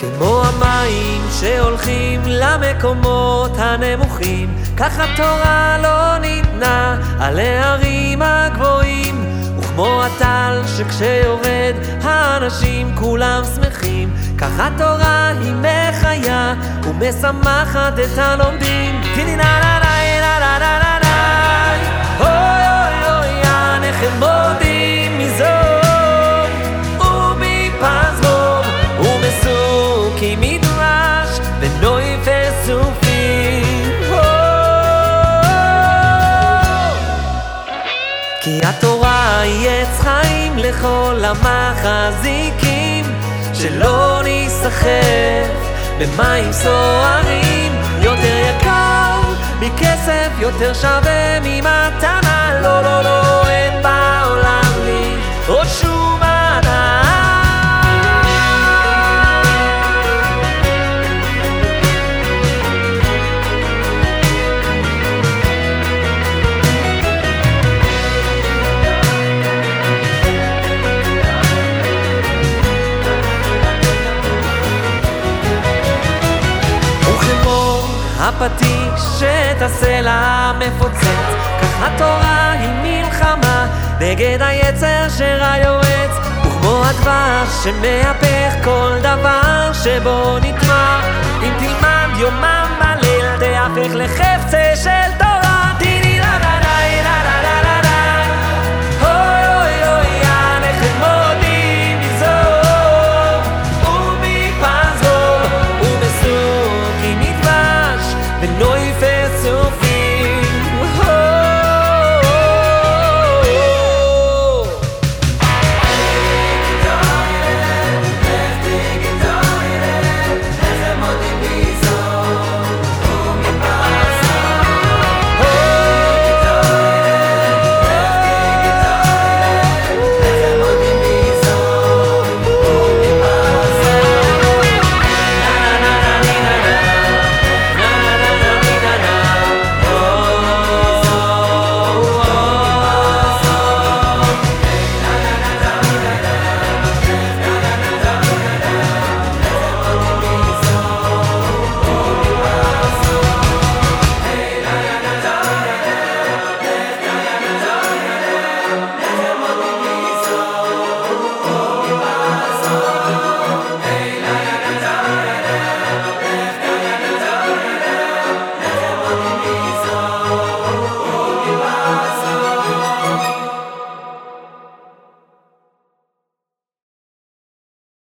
כמו המים שהולכים למקומות הנמוכים, כך התורה לא ניתנה על הערים הגבוהים. וכמו הטל שכשיורד האנשים כולם שמחים, כך התורה היא מחיה ומשמחת את הלומדים. טיני נה כי התורה היא עץ חיים לכל המחזיקים שלא ניסחף במים סוערים. יותר יקר מכסף יותר שווה ממתנה. לא לא לא אין בעולם הפטיש שאת הסלע מפוצץ, כך התורה היא מלחמה נגד היצר שרע יועץ, וכמו הדבש שמהפך כל דבר שבו נטמע, אם תלמד יומם בליל תהפך לחפצה